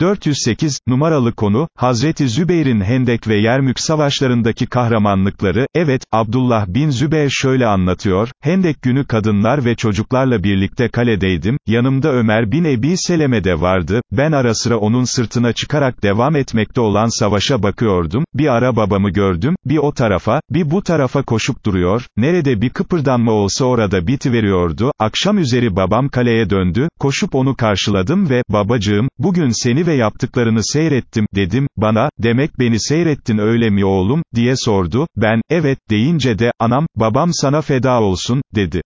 408, numaralı konu, Hazreti Zübeyir'in Hendek ve Yermük savaşlarındaki kahramanlıkları, evet, Abdullah bin Zübeyir şöyle anlatıyor, Hendek günü kadınlar ve çocuklarla birlikte kaledeydim, yanımda Ömer bin Ebi Seleme de vardı, ben ara sıra onun sırtına çıkarak devam etmekte olan savaşa bakıyordum, bir ara babamı gördüm, bir o tarafa, bir bu tarafa koşup duruyor, nerede bir kıpırdanma olsa orada bitiveriyordu, akşam üzeri babam kaleye döndü, koşup onu karşıladım ve, babacığım, bugün seni ve yaptıklarını seyrettim, dedim, bana, demek beni seyrettin öyle mi oğlum, diye sordu, ben, evet, deyince de, anam, babam sana feda olsun, dedi.